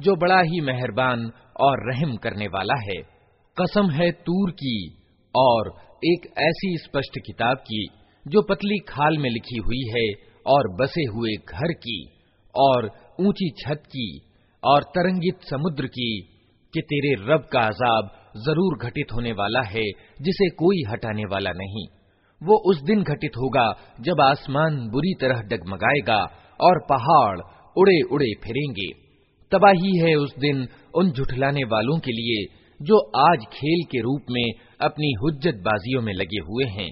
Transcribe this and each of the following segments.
जो बड़ा ही मेहरबान और रहम करने वाला है। कसम है तूर की और एक ऐसी स्पष्ट किताब की, जो पतली खाल में लिखी हुई है और बसे हुए घर की और ऊँची छत की और तरंगित समुद्र की, कि तेरे रब का अजाब ज़रूर घटित होने वाला है, जिसे कोई हटाने वाला नहीं। वो उस दिन घटित होगा जब आसमान बुरी तरह डगमगाएगा और पहाड़ उड़े उड़े फिरेंगे। तबाही है उस दिन उन झुठलाने वालों के लिए जो आज खेल के रूप में अपनी हुज्जत बाजियों में लगे हुए हैं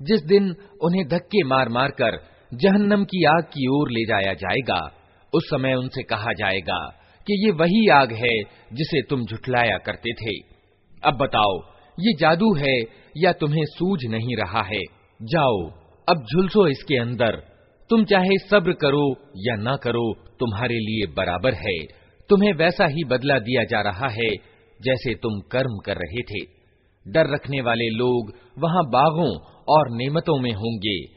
जिस दिन उन्हें धक्के मार मार कर जहन्नम की आग की ओर ले जाया जाएगा उस समय उनसे कहा जाएगा कि ये वही आग है जिसे तुम झुठलाया करते थे। अब बताओ, ये जादू है या तुम्हें सूझ नहीं रहा है? जाओ, अब झुलसो इसके अंदर। तुम चाहे सब्र करो या ना करो, तुम्हारे लिए बराबर है। तुम्हें वैसा ही बदला दिया जा रहा है जैसे तुम कर्म कर रहे थे। डर रखने वाले लोग वहाँ बागों और नेमतों में होंगे।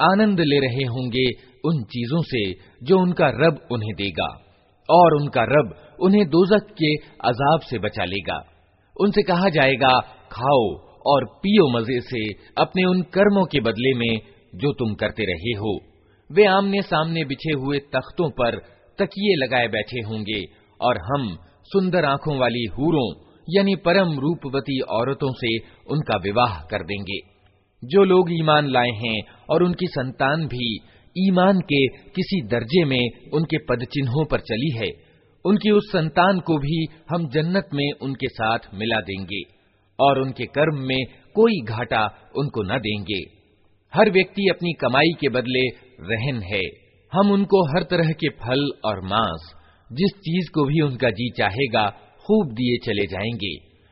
आनंद ले रहे होंगे उन चीजों से जो उनका रब उन्हें देगा और उनका रब उन्हें दोजक के अजाब से बचा लेगा। उनसे कहा जाएगा, खाओ और पियो मज़े से अपने उन कर्मों के बदले में जो तुम करते रहे हो। वे आमने सामने बिछे हुए तख्तों पर तकिए लगाए बैठे होंगे और हम सुंदर आँखों वाली हूरों, यानी परम रूपवती औरतों से उनका विवाह कर देंगे। जो लोग ईमान लाए हैं और उनकी संतान भी ईमान के किसी दर्जे में उनके पद चिन्हों पर चली है उनकी उस संतान को भी हम जन्नत में उनके साथ मिला देंगे और उनके कर्म में कोई घाटा उनको न देंगे हर व्यक्ति अपनी कमाई के बदले रहन है हम उनको हर तरह के फल और मांस जिस चीज को भी उनका जी चाहेगा खूब दिए चले जाएंगे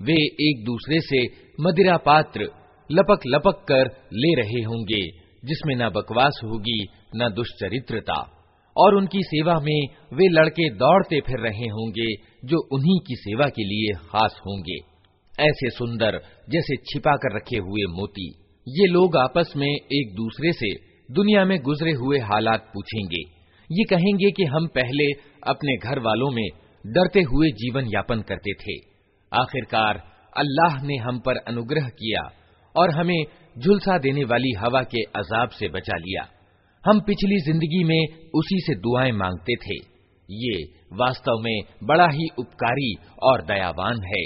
वे एक दूसरे से मदिरा पात्र लपक लपक कर ले रहे होंगे जिसमें न बकवास होगी न दुष्चरित्रता और उनकी सेवा में वे लड़के दौड़ते फिर रहे होंगे जो उन्हीं की सेवा के लिए खास होंगे ऐसे सुंदर जैसे छिपा कर रखे हुए मोती ये लोग आपस में एक दूसरे से दुनिया में गुजरे हुए हालात पूछेंगे। ये कहेंगे कि हम पहले अपने घर वालों में डरते हुए जीवन यापन करते थे। आखिरकार अल्लाह ने हम पर अनुग्रह किया और हमें झुलसा देने वाली हवा के अजाब से बचा लिया। हम पिछली ज़िंदगी में उसी से दुआएँ मांगते थे। ये वास्तव में बड़ा ही उपकारी और दयावान है।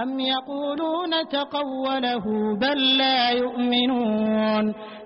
अम यकूलून तकव्वलहु बल ला युमिनून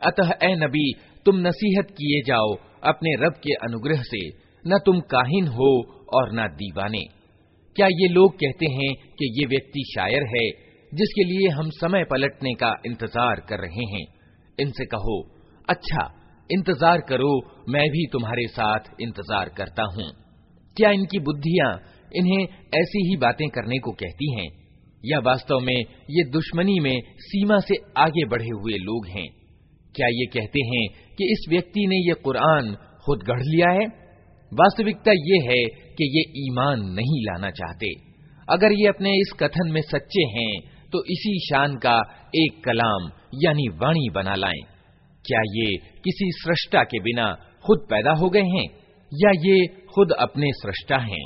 अतः ए नबी तुम नसीहत किए जाओ अपने रब के अनुग्रह से न तुम काहिन हो और न दीवाने क्या ये लोग कहते हैं कि ये व्यक्ति शायर है जिसके लिए हम समय पलटने का इंतज़ार कर रहे हैं। इनसे कहो अच्छा इंतज़ार करो, मैं भी तुम्हारे साथ इंतज़ार करता हूँ। क्या इनकी बुद्धियाँ इन्हें ऐसी ही बातें करने को कहती हैं? या वास्तव में ये दुश्मनी में सीमा से आगे बढ़े हुए लोग हैं? क्या ये कहते हैं कि इस व्यक्ति ने ये कुरान खुद गढ़ लिया है? वास्तविकता ये है कि ये ईमान नहीं लाना चाहते। अगर ये अपने इस कथन में सच्चे हैं तो इसी शान का एक कलाम, यानी वाणी बना लाएँ। क्या ये किसी सृष्टा के बिना खुद पैदा हो गए हैं, या ये खुद अपने सृष्टा हैं?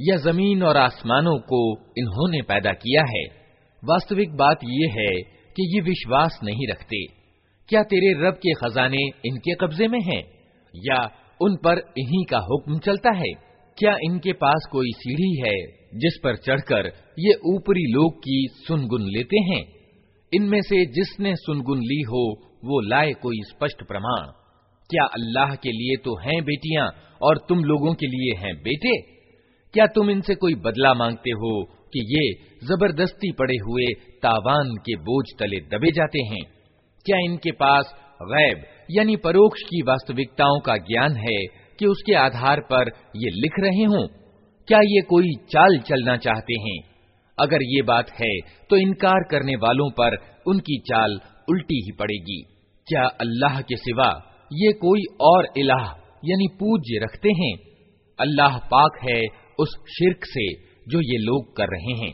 यह जमीन और आसमानों को इन्होंने पैदा किया है वास्तविक बात यह है कि ये विश्वास नहीं रखते क्या तेरे रब के खजाने इनके कब्जे में हैं? या उन पर इन्हीं का हुक्म चलता है? क्या इनके पास कोई सीढ़ी है जिस पर चढ़कर ये ऊपरी लोग की सुनगुन लेते हैं? इनमें से जिसने सुनगुन ली हो, वो लाए कोई स्पष्ट प्रमाण। क्या अल्लाह के लिए तो हैं बेटियाँ और तुम लोगों के लिए हैं बेटे? क्या तुम इनसे कोई बदला मांगते हो कि ये ज़बरदस्ती पड़े हुए तावान के बोझ तले दबे जाते हैं? क्या इनके पास गैब यानी परोक्ष की वास्तविकताओं का ज्ञान है कि उसके आधार पर ये लिख रहे हों। क्या ये कोई चाल चलना चाहते हैं? अगर ये बात है तो इनकार करने वालों पर उनकी चाल उल्टी ही पड़ेगी। क्या अल्लाह के सिवा ये कोई और इलाह, यानी पूज्य रखते हैं? अल्लाह पाक है उस शिरक से जो ये लोग कर रहे हैं।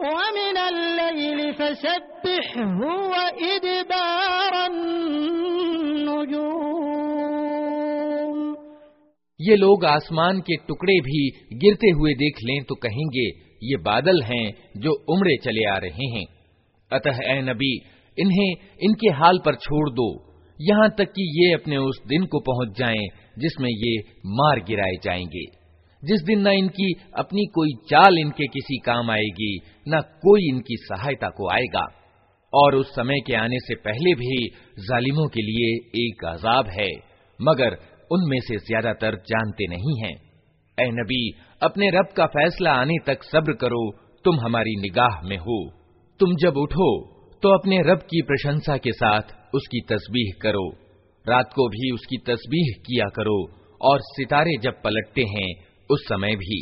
वमिन अल्लैल फसब्बिहहु व इदबारन नुजूम ये लोग आसमान के टुकड़े भी गिरते हुए देख लें तो कहेंगे ये बादल हैं जो उमड़े चले आ रहे हैं। अतः ए नबी, इन्हें इनके हाल पर छोड़ दो। यहाँ तक कि ये अपने उस दिन को पहुँच जाएँ जिसमें ये मार गिराए जाएँगे। जिस दिन न इनकी अपनी कोई चाल इनके किसी काम आएगी, न कोई इनकी सहायता को आएगा। और उस समय के आने से पहले भी जालिमों के लिए एक अजाब है, मगर उनमें से ज़्यादातर जानते नहीं हैं। ए नबी, अपने रब का फैसला आने तक सब्र करो, तुम हमारी निगाह में हो। तुम जब उठो तो अपने रब की प्रशंसा के साथ उसकी तस्बीह करो। रात को भी उसकी तस्बीह किया करो, और सितारे जब पलटते हैं, उस समय भी।